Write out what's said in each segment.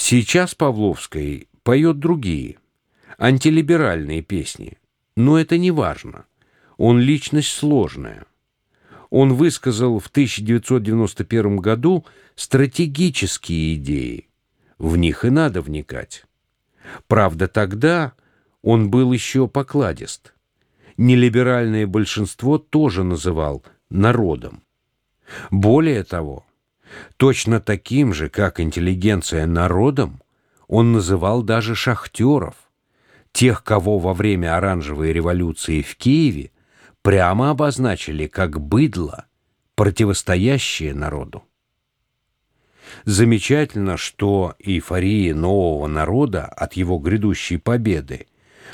Сейчас Павловский поет другие, антилиберальные песни, но это не важно. Он личность сложная. Он высказал в 1991 году стратегические идеи. В них и надо вникать. Правда, тогда он был еще покладист. Нелиберальное большинство тоже называл народом. Более того, точно таким же, как интеллигенция народом, он называл даже шахтеров, тех, кого во время оранжевой революции в Киеве прямо обозначили как быдло, противостоящее народу. Замечательно, что эйфория нового народа от его грядущей победы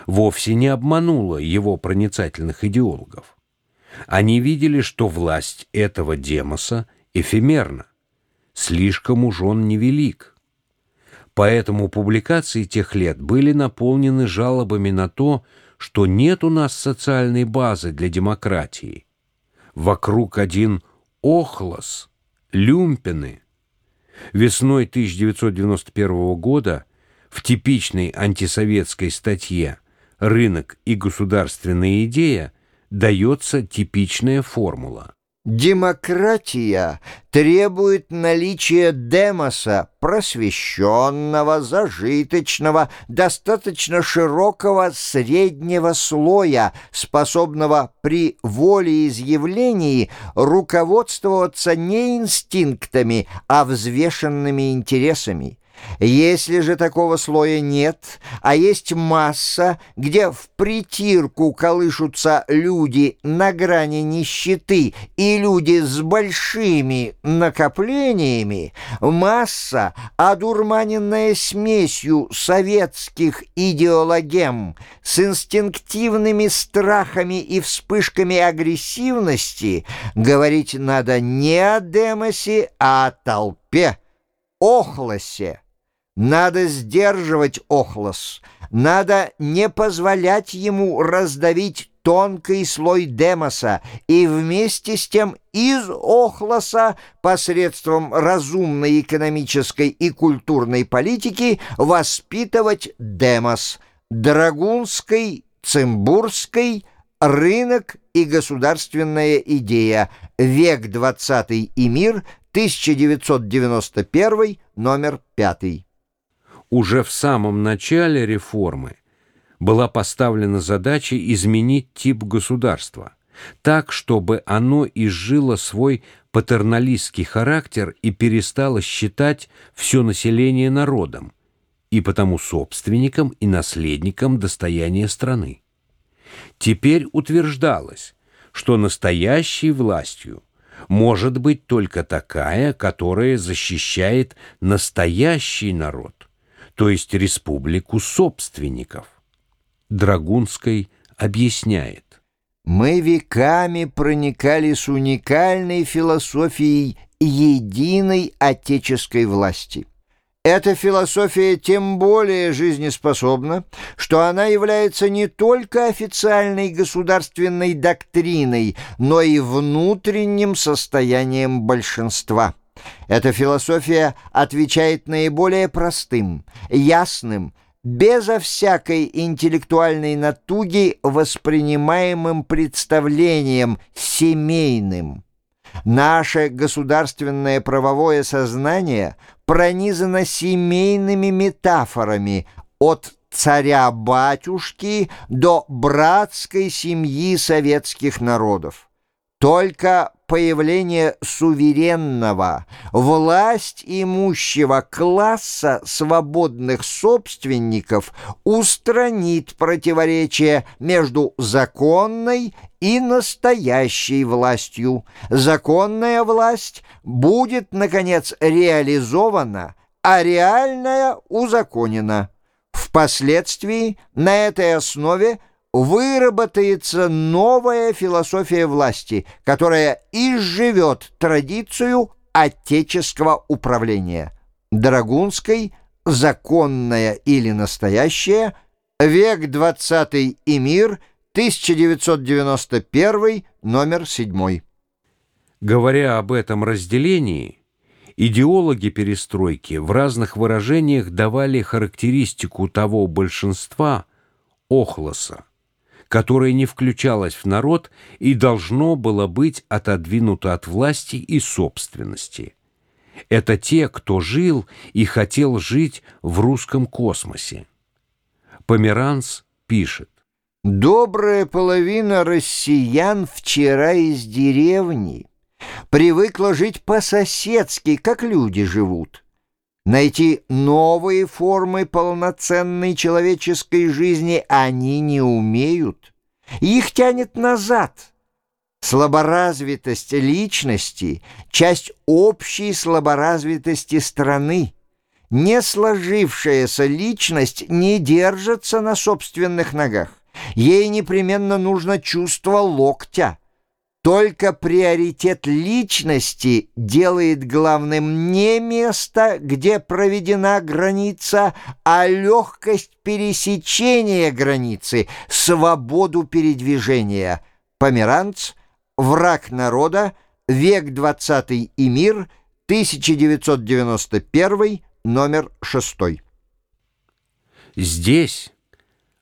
вовсе не обманула его проницательных идеологов. Они видели, что власть этого демоса эфемерна, слишком уж он невелик. Поэтому публикации тех лет были наполнены жалобами на то, что нет у нас социальной базы для демократии. Вокруг один охлос, люмпины. Весной 1991 года в типичной антисоветской статье «Рынок и государственная идея» дается типичная формула. Демократия требует наличия демоса, просвещенного, зажиточного, достаточно широкого среднего слоя, способного при волеизъявлении руководствоваться не инстинктами, а взвешенными интересами. Если же такого слоя нет, а есть масса, где в притирку колышутся люди на грани нищеты и люди с большими накоплениями, масса, одурманенная смесью советских идеологем с инстинктивными страхами и вспышками агрессивности, говорить надо не о демосе, а о толпе, охлосе. Надо сдерживать охлос, надо не позволять ему раздавить тонкий слой демоса и вместе с тем из охлоса посредством разумной экономической и культурной политики воспитывать демос, драгунской, цимбурской, рынок и государственная идея, век 20 и мир, 1991, номер 5 уже в самом начале реформы была поставлена задача изменить тип государства так, чтобы оно изжило свой патерналистский характер и перестало считать все население народом и потому собственником и наследником достояния страны. Теперь утверждалось, что настоящей властью может быть только такая, которая защищает настоящий народ – то есть республику собственников. Драгунской объясняет. Мы веками проникали с уникальной философией единой отеческой власти. Эта философия тем более жизнеспособна, что она является не только официальной государственной доктриной, но и внутренним состоянием большинства. Эта философия отвечает наиболее простым, ясным, безо всякой интеллектуальной натуги воспринимаемым представлением семейным. Наше государственное правовое сознание пронизано семейными метафорами от царя-батюшки до братской семьи советских народов. Только появление суверенного, власть имущего класса свободных собственников устранит противоречие между законной и настоящей властью. Законная власть будет, наконец, реализована, а реальная узаконена. Впоследствии на этой основе – выработается новая философия власти, которая изживет традицию отеческого управления. Драгунской «Законная или настоящая», век 20 и мир, 1991, номер 7. Говоря об этом разделении, Идеологи перестройки в разных выражениях давали характеристику того большинства Охлоса, которое не включалось в народ и должно было быть отодвинуто от власти и собственности. Это те, кто жил и хотел жить в русском космосе. Померанц пишет. «Добрая половина россиян вчера из деревни» привыкла жить по-соседски, как люди живут. Найти новые формы полноценной человеческой жизни они не умеют. Их тянет назад. Слаборазвитость личности — часть общей слаборазвитости страны. Не сложившаяся личность не держится на собственных ногах. Ей непременно нужно чувство локтя — только приоритет личности делает главным не место, где проведена граница, а легкость пересечения границы, свободу передвижения. Померанц, враг народа, век 20 и мир, 1991, номер 6. Здесь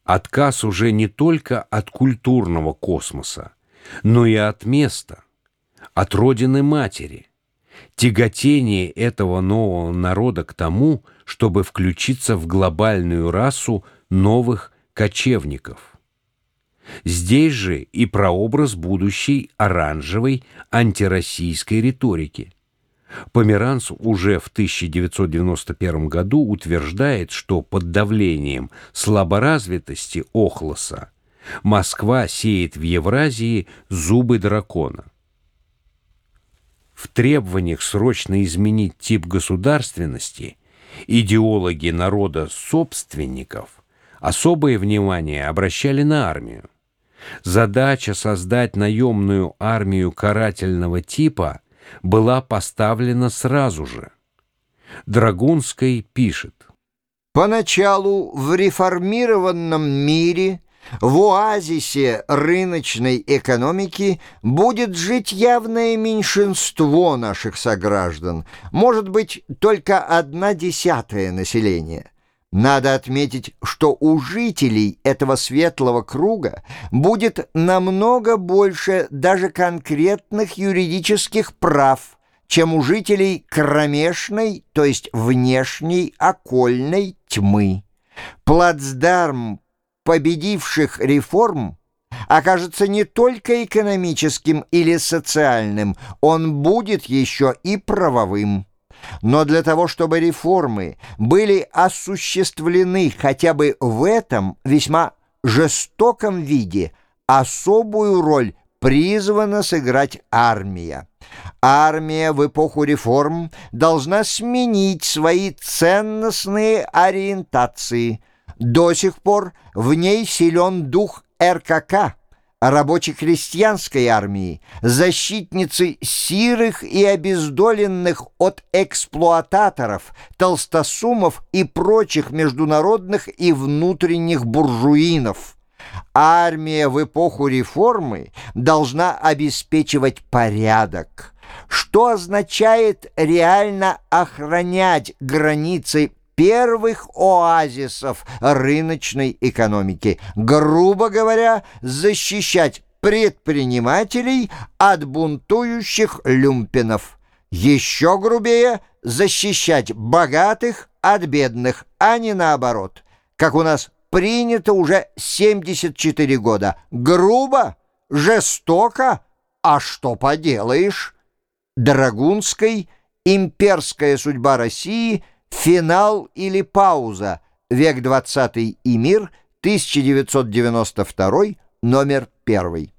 отказ уже не только от культурного космоса, но и от места, от родины матери, тяготение этого нового народа к тому, чтобы включиться в глобальную расу новых кочевников. Здесь же и прообраз будущей оранжевой антироссийской риторики. Померанц уже в 1991 году утверждает, что под давлением слаборазвитости Охлоса Москва сеет в Евразии зубы дракона. В требованиях срочно изменить тип государственности идеологи народа-собственников особое внимание обращали на армию. Задача создать наемную армию карательного типа была поставлена сразу же. Драгунской пишет. Поначалу в реформированном мире – в оазисе рыночной экономики будет жить явное меньшинство наших сограждан, может быть, только одна десятая населения. Надо отметить, что у жителей этого светлого круга будет намного больше даже конкретных юридических прав, чем у жителей кромешной, то есть внешней окольной тьмы. Плацдарм победивших реформ окажется не только экономическим или социальным, он будет еще и правовым. Но для того, чтобы реформы были осуществлены хотя бы в этом весьма жестоком виде, особую роль призвана сыграть армия. Армия в эпоху реформ должна сменить свои ценностные ориентации – до сих пор в ней силен дух РКК, рабоче-крестьянской армии, защитницы сирых и обездоленных от эксплуататоров, толстосумов и прочих международных и внутренних буржуинов. Армия в эпоху реформы должна обеспечивать порядок, что означает реально охранять границы первых оазисов рыночной экономики. Грубо говоря, защищать предпринимателей от бунтующих люмпинов. Еще грубее – защищать богатых от бедных, а не наоборот. Как у нас принято уже 74 года. Грубо, жестоко, а что поделаешь? Драгунской «Имперская судьба России» Финал или пауза. Век 20 и мир. 1992. Номер 1.